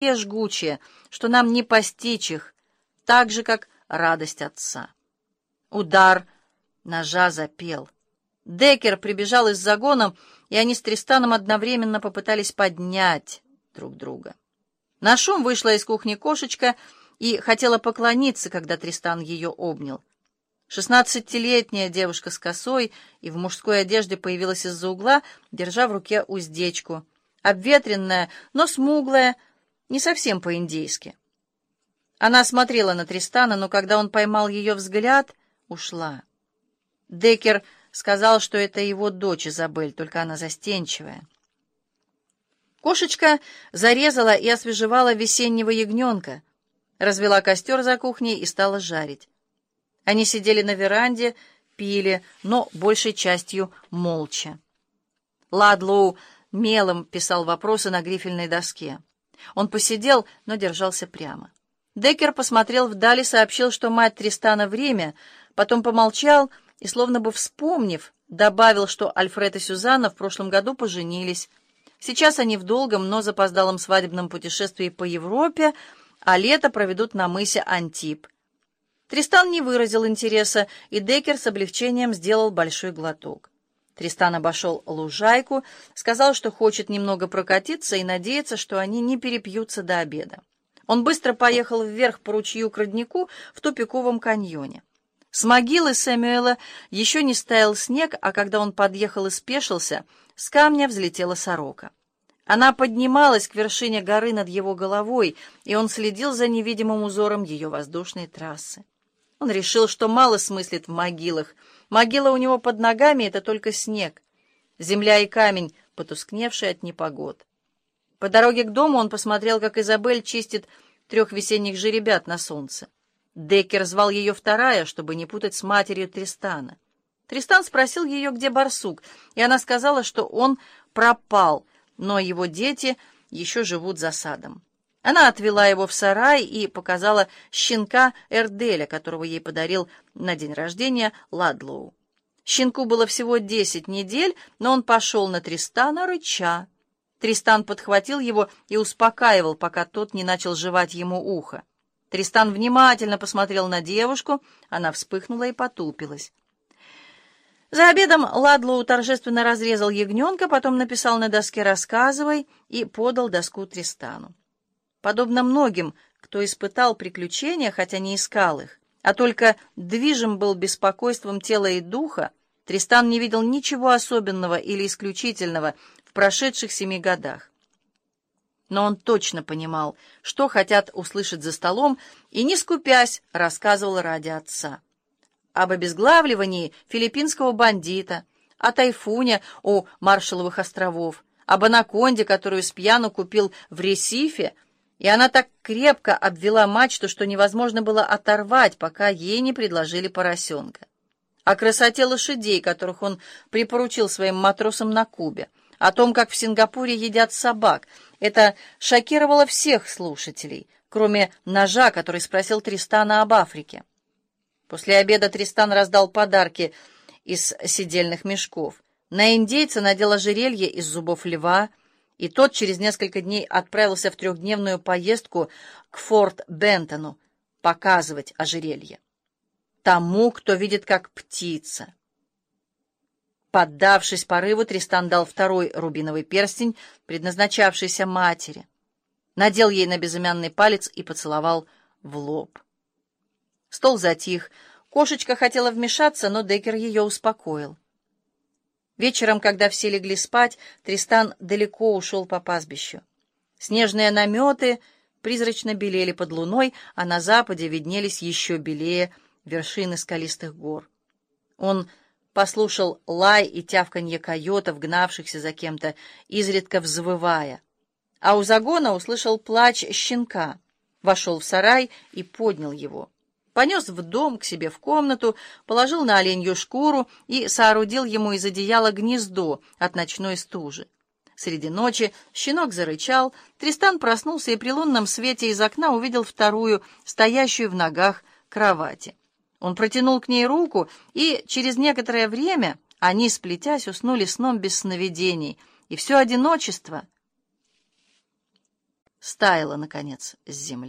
жгучие, что нам не постичь их, так же, как радость отца. Удар ножа запел. Декер прибежал из загона, и они с Тристаном одновременно попытались поднять друг друга. На шум вышла из кухни кошечка и хотела поклониться, когда Тристан ее обнял. Шестнадцатилетняя девушка с косой и в мужской одежде появилась из-за угла, держа в руке уздечку. Обветренная, но смуглая, не совсем по-индейски. Она смотрела на Тристана, но когда он поймал ее взгляд, ушла. Декер сказал, что это его дочь Изабель, только она застенчивая. Кошечка зарезала и освежевала весеннего ягненка, развела костер за кухней и стала жарить. Они сидели на веранде, пили, но большей частью молча. Ладлоу мелом писал вопросы на грифельной доске. Он посидел, но держался прямо. Деккер посмотрел вдали, сообщил, что мать Тристана время, потом помолчал и, словно бы вспомнив, добавил, что Альфред и Сюзанна в прошлом году поженились. Сейчас они в долгом, но запоздалом свадебном путешествии по Европе, а лето проведут на мысе Антип. Тристан не выразил интереса, и Деккер с облегчением сделал большой глоток. Тристан обошел лужайку, сказал, что хочет немного прокатиться и надеется, что они не перепьются до обеда. Он быстро поехал вверх по ручью к роднику в тупиковом каньоне. С могилы Сэмюэла еще не стаял снег, а когда он подъехал и спешился, с камня взлетела сорока. Она поднималась к вершине горы над его головой, и он следил за невидимым узором ее воздушной трассы. Он решил, что мало смыслит в могилах — Могила у него под ногами — это только снег, земля и камень, потускневшие от непогод. По дороге к дому он посмотрел, как Изабель чистит трех весенних жеребят на солнце. Деккер звал ее вторая, чтобы не путать с матерью Тристана. Тристан спросил ее, где барсук, и она сказала, что он пропал, но его дети еще живут за садом. Она отвела его в сарай и показала щенка Эрделя, которого ей подарил на день рождения Ладлоу. Щенку было всего десять недель, но он пошел на Тристана рыча. Тристан подхватил его и успокаивал, пока тот не начал жевать ему ухо. Тристан внимательно посмотрел на девушку, она вспыхнула и потупилась. За обедом Ладлоу торжественно разрезал ягненка, потом написал на доске «Рассказывай» и подал доску Тристану. Подобно многим, кто испытал приключения, хотя не искал их, а только движим был беспокойством тела и духа, Тристан не видел ничего особенного или исключительного в прошедших семи годах. Но он точно понимал, что хотят услышать за столом, и, не скупясь, рассказывал ради отца. Об обезглавливании филиппинского бандита, о тайфуне у Маршаловых островов, об анаконде, которую Спьяну купил в Ресифе, и она так крепко обвела мачту, что невозможно было оторвать, пока ей не предложили поросенка. О красоте лошадей, которых он припоручил своим матросам на Кубе, о том, как в Сингапуре едят собак. Это шокировало всех слушателей, кроме ножа, который спросил Тристана об Африке. После обеда Тристан раздал подарки из сидельных мешков. На индейца надел ожерелье из зубов льва, и тот через несколько дней отправился в трехдневную поездку к Форт Бентону показывать ожерелье. Тому, кто видит как птица. Поддавшись порыву, Тристан дал второй рубиновый перстень, предназначавшийся матери. Надел ей на безымянный палец и поцеловал в лоб. Стол затих. Кошечка хотела вмешаться, но Деккер ее успокоил. Вечером, когда все легли спать, Тристан далеко ушел по пастбищу. Снежные наметы призрачно белели под луной, а на западе виднелись еще белее вершины скалистых гор. Он послушал лай и тявканье койотов, гнавшихся за кем-то, изредка взвывая. А у загона услышал плач щенка, вошел в сарай и поднял его понес в дом к себе в комнату, положил на оленью шкуру и соорудил ему из одеяла гнездо от ночной стужи. Среди ночи щенок зарычал, Тристан проснулся и при лунном свете из окна увидел вторую, стоящую в ногах кровати. Он протянул к ней руку, и через некоторое время они, сплетясь, уснули сном без сновидений, и все одиночество — стаяла, наконец, с земли.